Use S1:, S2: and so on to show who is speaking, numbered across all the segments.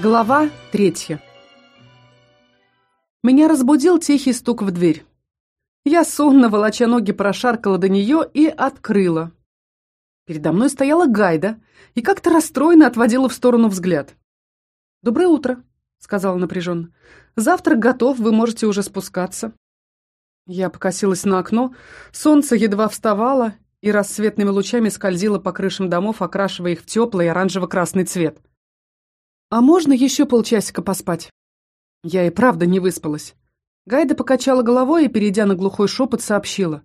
S1: Глава третья Меня разбудил тихий стук в дверь. Я сонно, волоча ноги, прошаркала до нее и открыла. Передо мной стояла Гайда и как-то расстроенно отводила в сторону взгляд. «Доброе утро», — сказала напряженно. «Завтрак готов, вы можете уже спускаться». Я покосилась на окно, солнце едва вставало и рассветными лучами скользило по крышам домов, окрашивая их в теплый оранжево-красный цвет. «А можно еще полчасика поспать?» Я и правда не выспалась. Гайда покачала головой и, перейдя на глухой шепот, сообщила.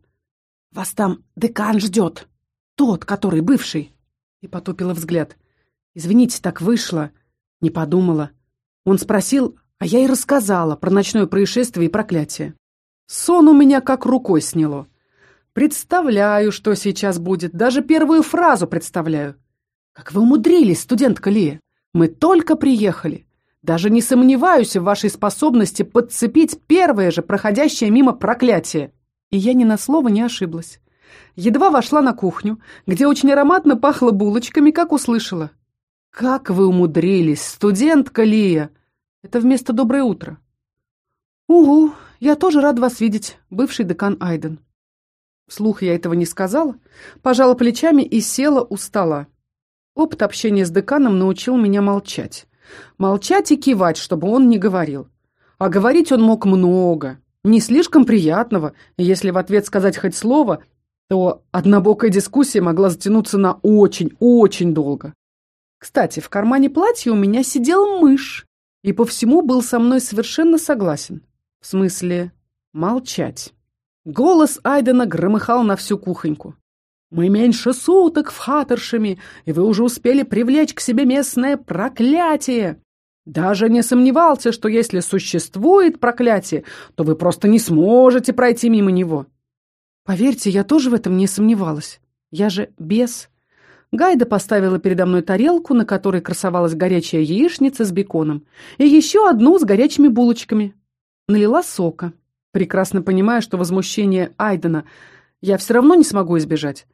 S1: «Вас там декан ждет. Тот, который бывший». И потупила взгляд. «Извините, так вышло». Не подумала. Он спросил, а я и рассказала про ночное происшествие и проклятие. Сон у меня как рукой сняло. Представляю, что сейчас будет. Даже первую фразу представляю. Как вы умудрились, студентка Лия? Мы только приехали. Даже не сомневаюсь в вашей способности подцепить первое же проходящее мимо проклятие. И я ни на слово не ошиблась. Едва вошла на кухню, где очень ароматно пахло булочками, как услышала. «Как вы умудрились, студентка Лия!» Это вместо «доброе утро». «Угу, я тоже рад вас видеть, бывший декан Айден». Вслух я этого не сказала, пожала плечами и села у стола. Опыт общения с деканом научил меня молчать. Молчать и кивать, чтобы он не говорил. А говорить он мог много, не слишком приятного, и если в ответ сказать хоть слово, то однобокая дискуссия могла затянуться на очень-очень долго. Кстати, в кармане платья у меня сидел мышь, и по всему был со мной совершенно согласен. В смысле, молчать. Голос Айдена громыхал на всю кухоньку. Мы меньше суток в Хаттершеме, и вы уже успели привлечь к себе местное проклятие. Даже не сомневался, что если существует проклятие, то вы просто не сможете пройти мимо него. Поверьте, я тоже в этом не сомневалась. Я же бес. Гайда поставила передо мной тарелку, на которой красовалась горячая яичница с беконом, и еще одну с горячими булочками. Налила сока, прекрасно понимая, что возмущение Айдена я все равно не смогу избежать.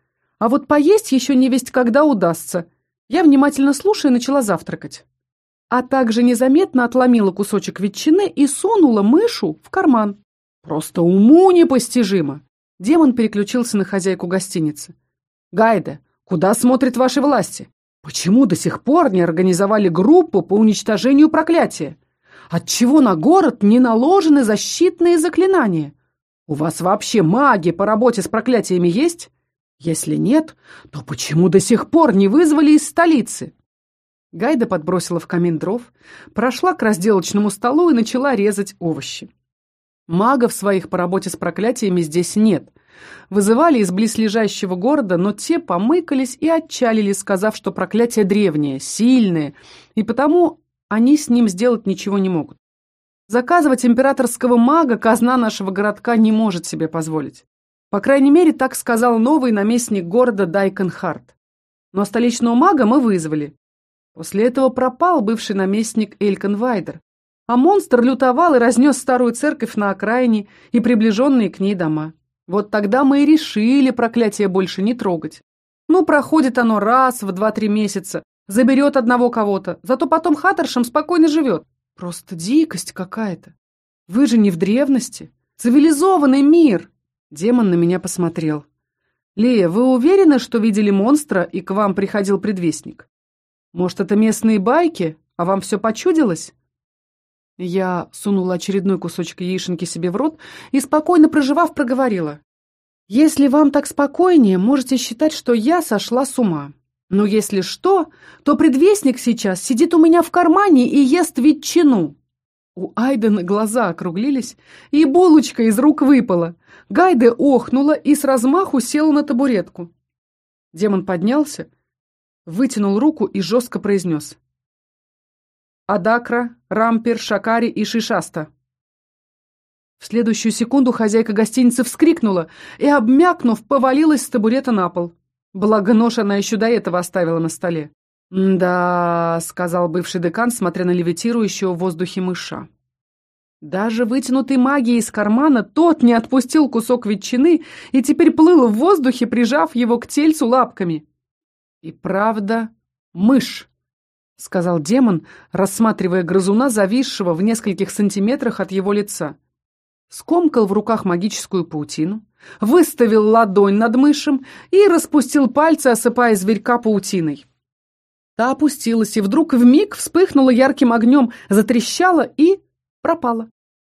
S1: А вот поесть еще не весть когда удастся. Я внимательно слушая начала завтракать. А также незаметно отломила кусочек ветчины и сунула мышу в карман. Просто уму непостижимо. Демон переключился на хозяйку гостиницы. «Гайда, куда смотрят ваши власти? Почему до сих пор не организовали группу по уничтожению проклятия? Отчего на город не наложены защитные заклинания? У вас вообще маги по работе с проклятиями есть? Если нет, то почему до сих пор не вызвали из столицы? Гайда подбросила в камин дров, прошла к разделочному столу и начала резать овощи. Магов своих по работе с проклятиями здесь нет. Вызывали из близлежащего города, но те помыкались и отчалили, сказав, что проклятие древнее, сильное, и потому они с ним сделать ничего не могут. Заказывать императорского мага казна нашего городка не может себе позволить. По крайней мере, так сказал новый наместник города Дайкенхарт. Но столичного мага мы вызвали. После этого пропал бывший наместник Элькенвайдер, а монстр лютовал и разнес старую церковь на окраине и приближенные к ней дома. Вот тогда мы и решили проклятие больше не трогать. Ну, проходит оно раз в два-три месяца, заберет одного кого-то, зато потом Хаттершем спокойно живет. Просто дикость какая-то. Вы же не в древности. Цивилизованный мир. Демон на меня посмотрел. «Лея, вы уверены, что видели монстра и к вам приходил предвестник? Может, это местные байки, а вам все почудилось?» Я сунула очередной кусочек яишенки себе в рот и, спокойно проживав, проговорила. «Если вам так спокойнее, можете считать, что я сошла с ума. Но если что, то предвестник сейчас сидит у меня в кармане и ест ветчину». У Айдена глаза округлились, и булочка из рук выпала. Гайде охнула и с размаху села на табуретку. Демон поднялся, вытянул руку и жестко произнес. «Адакра, Рампер, Шакари и Шишаста». В следующую секунду хозяйка гостиницы вскрикнула и, обмякнув, повалилась с табурета на пол. Благо нож она еще до этого оставила на столе. «Да», — сказал бывший декан, смотря на левитирующего в воздухе мыша. Даже вытянутый магией из кармана тот не отпустил кусок ветчины и теперь плыл в воздухе, прижав его к тельцу лапками. И правда, мышь. сказал демон, рассматривая грызуна, зависшего в нескольких сантиметрах от его лица. Скомкал в руках магическую паутину, выставил ладонь над мышем и распустил пальцы, осыпая зверька паутиной. Та опустилась и вдруг вмиг вспыхнула ярким огнем, затрещала и пропала.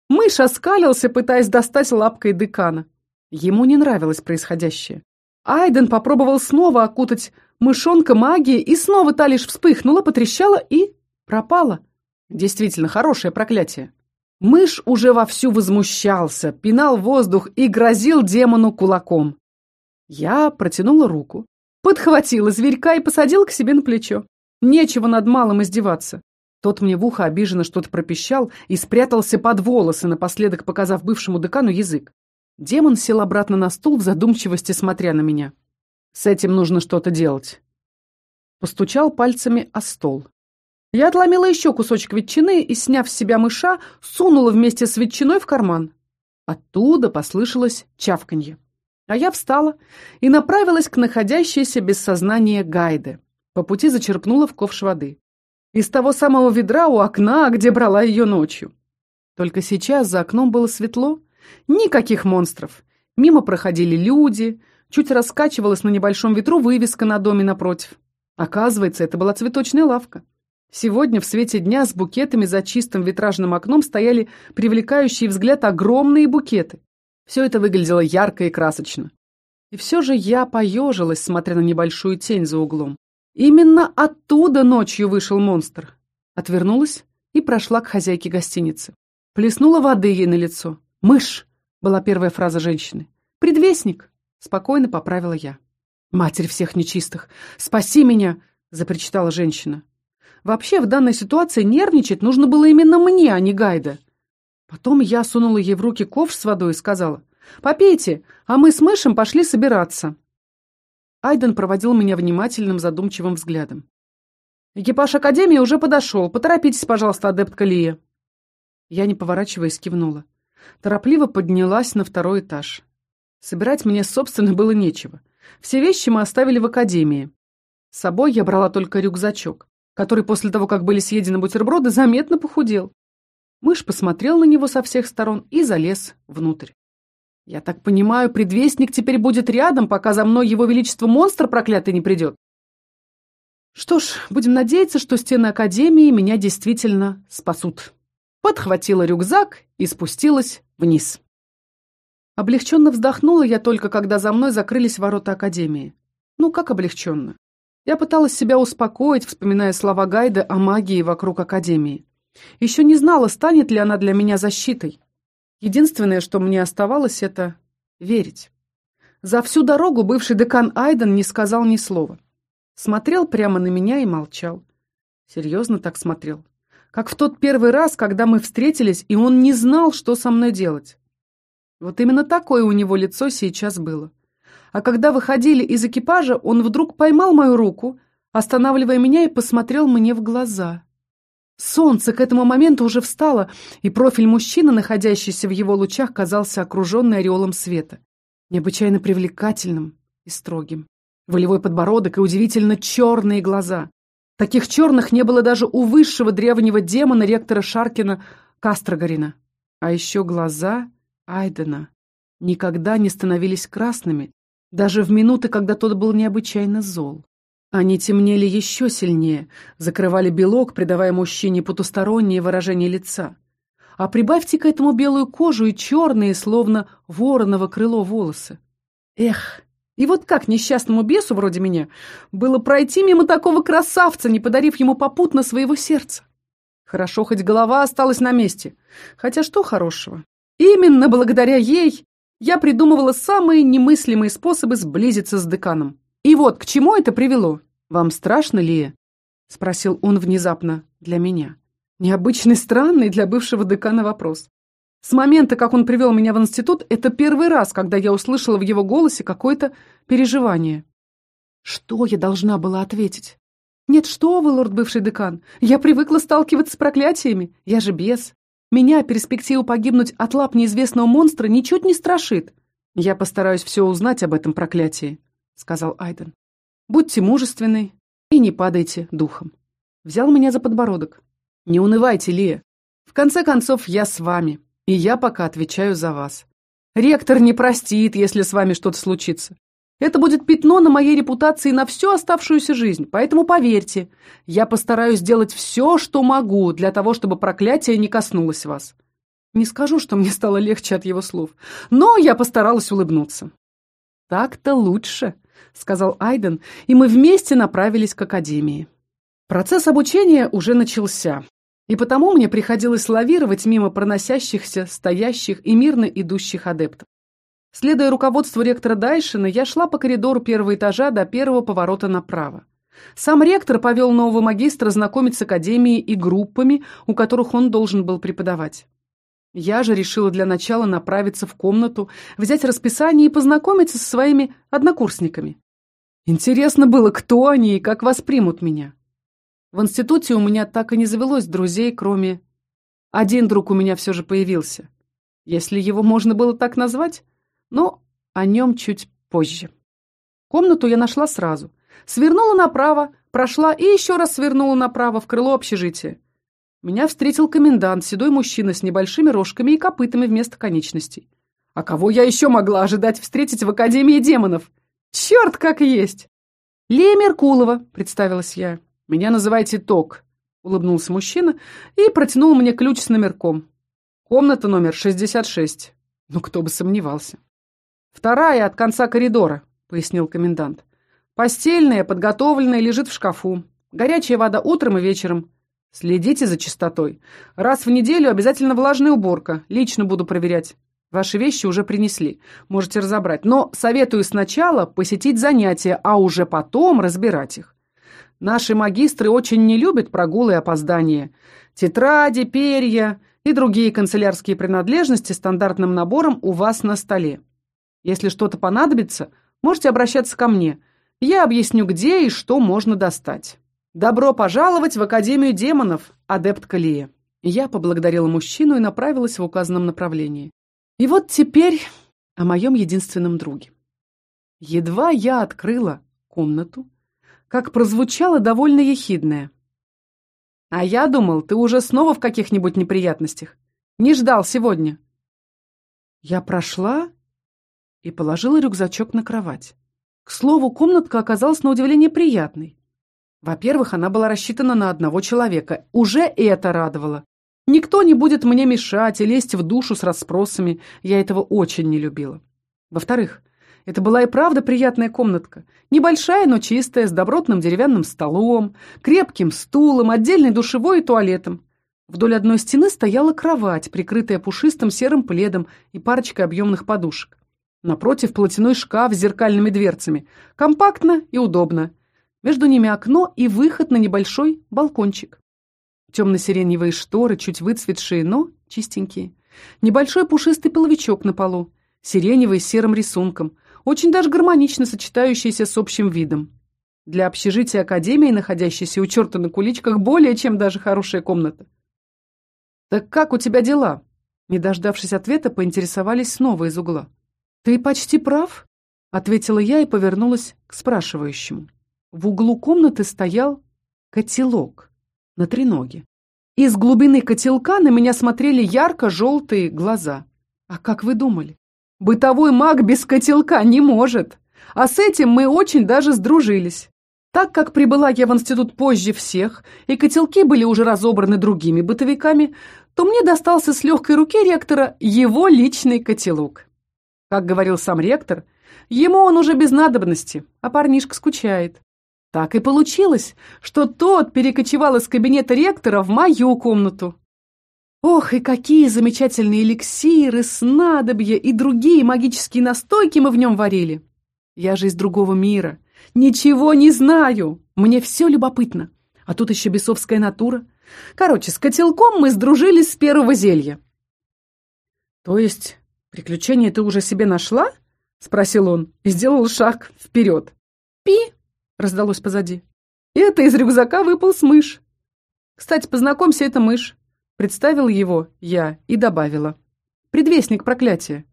S1: Мышь оскалился, пытаясь достать лапкой декана. Ему не нравилось происходящее. Айден попробовал снова окутать мышонка магией, и снова та лишь вспыхнула, потрещала и пропала. Действительно, хорошее проклятие. Мышь уже вовсю возмущался, пинал воздух и грозил демону кулаком. Я протянула руку, подхватила зверька и посадила к себе на плечо. Нечего над малым издеваться. Тот мне в ухо обиженно что-то пропищал и спрятался под волосы, напоследок показав бывшему декану язык. Демон сел обратно на стул в задумчивости, смотря на меня. «С этим нужно что-то делать». Постучал пальцами о стол. Я отломила еще кусочек ветчины и, сняв с себя мыша, сунула вместе с ветчиной в карман. Оттуда послышалось чавканье. А я встала и направилась к находящейся без сознания Гайде. По пути зачерпнула в ковш воды. Из того самого ведра у окна, где брала ее ночью. Только сейчас за окном было светло, никаких монстров. Мимо проходили люди, чуть раскачивалась на небольшом ветру вывеска на доме напротив. Оказывается, это была цветочная лавка. Сегодня в свете дня с букетами за чистым витражным окном стояли привлекающие взгляд огромные букеты. Все это выглядело ярко и красочно. И все же я поежилась, смотря на небольшую тень за углом. Именно оттуда ночью вышел монстр. Отвернулась и прошла к хозяйке гостиницы. Плеснула воды ей на лицо. «Мышь!» — была первая фраза женщины. «Предвестник!» — спокойно поправила я. «Матерь всех нечистых! Спаси меня!» — запричитала женщина. Вообще, в данной ситуации нервничать нужно было именно мне, а не Гайда. Потом я сунула ей в руки ковш с водой и сказала, «Попейте, а мы с мышем пошли собираться». Айден проводил меня внимательным, задумчивым взглядом. «Экипаж Академии уже подошел. Поторопитесь, пожалуйста, адептка Лия». Я, не поворачиваясь, кивнула. Торопливо поднялась на второй этаж. Собирать мне, собственно, было нечего. Все вещи мы оставили в Академии. С собой я брала только рюкзачок, который после того, как были съедены бутерброды, заметно похудел. Мышь посмотрел на него со всех сторон и залез внутрь. Я так понимаю, предвестник теперь будет рядом, пока за мной его величество монстр проклятый не придет. Что ж, будем надеяться, что стены Академии меня действительно спасут. Подхватила рюкзак и спустилась вниз. Облегченно вздохнула я только, когда за мной закрылись ворота Академии. Ну, как облегченно? Я пыталась себя успокоить, вспоминая слова Гайда о магии вокруг Академии. Еще не знала, станет ли она для меня защитой. Единственное, что мне оставалось, это верить. За всю дорогу бывший декан Айден не сказал ни слова. Смотрел прямо на меня и молчал. Серьезно так смотрел. Как в тот первый раз, когда мы встретились, и он не знал, что со мной делать. Вот именно такое у него лицо сейчас было. А когда выходили из экипажа, он вдруг поймал мою руку, останавливая меня и посмотрел мне в глаза. Солнце к этому моменту уже встало, и профиль мужчины, находящийся в его лучах, казался окруженный ореолом света. Необычайно привлекательным и строгим. Волевой подбородок и удивительно черные глаза. Таких черных не было даже у высшего древнего демона ректора Шаркина Кастрогарина. А еще глаза Айдена никогда не становились красными, даже в минуты, когда тот был необычайно зол. Они темнели еще сильнее, закрывали белок, придавая мужчине потустороннее выражение лица. А прибавьте к этому белую кожу и черные, словно вороново крыло волосы. Эх, и вот как несчастному бесу вроде меня было пройти мимо такого красавца, не подарив ему попутно своего сердца? Хорошо, хоть голова осталась на месте. Хотя что хорошего? Именно благодаря ей я придумывала самые немыслимые способы сблизиться с деканом. И вот к чему это привело. Вам страшно, Лия? Спросил он внезапно для меня. Необычный, странный для бывшего декана вопрос. С момента, как он привел меня в институт, это первый раз, когда я услышала в его голосе какое-то переживание. Что я должна была ответить? Нет, что вы, лорд бывший декан, я привыкла сталкиваться с проклятиями, я же бес. Меня перспектива погибнуть от лап неизвестного монстра ничуть не страшит. Я постараюсь все узнать об этом проклятии. — сказал Айден. «Будьте мужественны и не падайте духом». взял меня за подбородок. «Не унывайте, Лия. В конце концов, я с вами, и я пока отвечаю за вас. Ректор не простит, если с вами что-то случится. Это будет пятно на моей репутации на всю оставшуюся жизнь, поэтому поверьте, я постараюсь сделать все, что могу, для того, чтобы проклятие не коснулось вас. Не скажу, что мне стало легче от его слов, но я постаралась улыбнуться. «Так-то лучше», — сказал Айден, и мы вместе направились к академии. Процесс обучения уже начался, и потому мне приходилось лавировать мимо проносящихся, стоящих и мирно идущих адептов. Следуя руководству ректора Дайшина, я шла по коридору первого этажа до первого поворота направо. Сам ректор повел нового магистра знакомить с академией и группами, у которых он должен был преподавать. Я же решила для начала направиться в комнату, взять расписание и познакомиться со своими однокурсниками. Интересно было, кто они и как воспримут меня. В институте у меня так и не завелось друзей, кроме... Один друг у меня все же появился. Если его можно было так назвать, но о нем чуть позже. Комнату я нашла сразу. Свернула направо, прошла и еще раз свернула направо в крыло общежития. Меня встретил комендант, седой мужчина с небольшими рожками и копытами вместо конечностей. А кого я еще могла ожидать встретить в Академии демонов? Черт, как есть! Лея Меркулова, представилась я. Меня называйте Ток, улыбнулся мужчина и протянул мне ключ с номерком. Комната номер 66. Ну, кто бы сомневался. «Вторая от конца коридора», — пояснил комендант. «Постельная, подготовленная, лежит в шкафу. Горячая вода утром и вечером. Следите за чистотой. Раз в неделю обязательно влажная уборка. Лично буду проверять. Ваши вещи уже принесли. Можете разобрать. Но советую сначала посетить занятия, а уже потом разбирать их. Наши магистры очень не любят прогулы и опоздания. Тетради, перья и другие канцелярские принадлежности стандартным набором у вас на столе. Если что-то понадобится, можете обращаться ко мне. Я объясню, где и что можно достать. Добро пожаловать в Академию демонов, адепт Калия. Я поблагодарила мужчину и направилась в указанном направлении. И вот теперь о моем единственном друге. Едва я открыла комнату, как прозвучало довольно ехидное. «А я думал, ты уже снова в каких-нибудь неприятностях. Не ждал сегодня». Я прошла и положила рюкзачок на кровать. К слову, комнатка оказалась на удивление приятной. Во-первых, она была рассчитана на одного человека. Уже это радовало. Никто не будет мне мешать и лезть в душу с расспросами. Я этого очень не любила. Во-вторых, это была и правда приятная комнатка. Небольшая, но чистая, с добротным деревянным столом, крепким стулом, отдельной душевой и туалетом. Вдоль одной стены стояла кровать, прикрытая пушистым серым пледом и парочкой объемных подушек. Напротив платяной шкаф с зеркальными дверцами. Компактно и удобно. Между ними окно и выход на небольшой балкончик. Темно-сиреневые шторы, чуть выцветшие, но чистенькие. Небольшой пушистый половичок на полу. Сиреневый с серым рисунком. Очень даже гармонично сочетающийся с общим видом. Для общежития Академии, находящейся у черта на куличках, более чем даже хорошая комната. «Так как у тебя дела?» Не дождавшись ответа, поинтересовались снова из угла. «Ты почти прав», — ответила я и повернулась к спрашивающему. В углу комнаты стоял котелок на треноге. Из глубины котелка на меня смотрели ярко-желтые глаза. А как вы думали? Бытовой маг без котелка не может. А с этим мы очень даже сдружились. Так как прибыла я в институт позже всех, и котелки были уже разобраны другими бытовиками, то мне достался с легкой руки ректора его личный котелок. Как говорил сам ректор, ему он уже без надобности, а парнишка скучает. Так и получилось, что тот перекочевал из кабинета ректора в мою комнату. Ох, и какие замечательные эликсиры, снадобья и другие магические настойки мы в нем варили. Я же из другого мира. Ничего не знаю. Мне все любопытно. А тут еще бесовская натура. Короче, с котелком мы сдружились с первого зелья. То есть «Приключение ты уже себе нашла?» — спросил он и сделал шаг вперед. «Пи!» — раздалось позади. И это из рюкзака выпал с мышь. «Кстати, познакомься, это мышь». Представил его я и добавила. «Предвестник проклятия».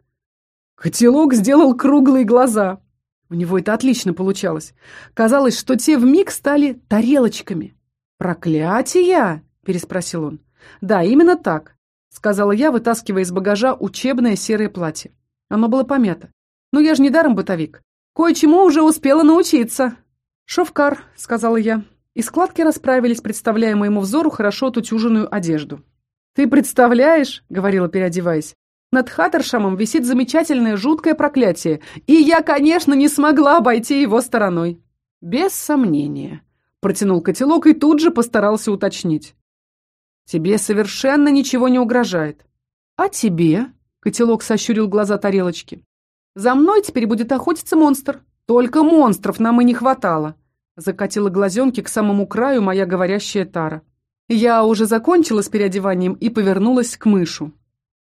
S1: Котелок сделал круглые глаза. У него это отлично получалось. Казалось, что те вмиг стали тарелочками. «Проклятия?» — переспросил он. «Да, именно так», — сказала я, вытаскивая из багажа учебное серое платье. Оно было помято. «Ну я же не даром бытовик. Кое-чему уже успела научиться». «Шовкар», — сказала я, и складки расправились, представляя моему взору хорошо отутюженную одежду. «Ты представляешь», — говорила, переодеваясь, «над Хаттершамом висит замечательное жуткое проклятие, и я, конечно, не смогла обойти его стороной». «Без сомнения», — протянул котелок и тут же постарался уточнить. «Тебе совершенно ничего не угрожает». «А тебе?» — котелок сощурил глаза тарелочки. «За мной теперь будет охотиться монстр. Только монстров нам и не хватало», — закатила глазенки к самому краю моя говорящая Тара. Я уже закончила с переодеванием и повернулась к мышу.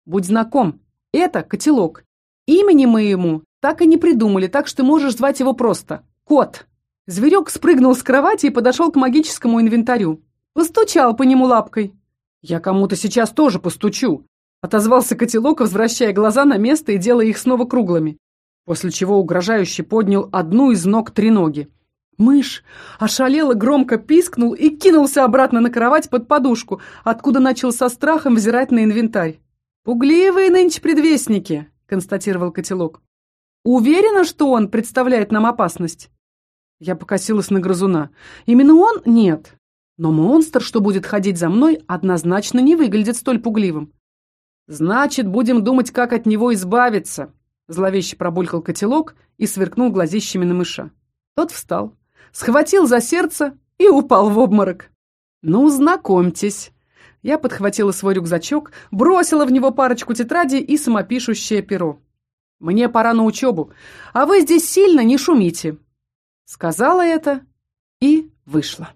S1: «Будь знаком, это котелок. Имени мы ему так и не придумали, так что можешь звать его просто Кот». Зверек спрыгнул с кровати и подошел к магическому инвентарю. Постучал по нему лапкой. «Я кому-то сейчас тоже постучу», — отозвался котелок, возвращая глаза на место и делая их снова круглыми, после чего угрожающе поднял одну из ног треноги. Мышь ошалело громко пискнул и кинулся обратно на кровать под подушку, откуда начал со страхом взирать на инвентарь. «Пугливые нынче предвестники», — констатировал котелок. «Уверена, что он представляет нам опасность?» Я покосилась на грызуна. «Именно он? Нет. Но монстр, что будет ходить за мной, однозначно не выглядит столь пугливым. «Значит, будем думать, как от него избавиться», — зловеще пробулькал котелок и сверкнул глазищами на мыша. Тот встал, схватил за сердце и упал в обморок. «Ну, знакомьтесь». Я подхватила свой рюкзачок, бросила в него парочку тетрадей и самопишущее перо. «Мне пора на учебу, а вы здесь сильно не шумите». Сказала это и вышла.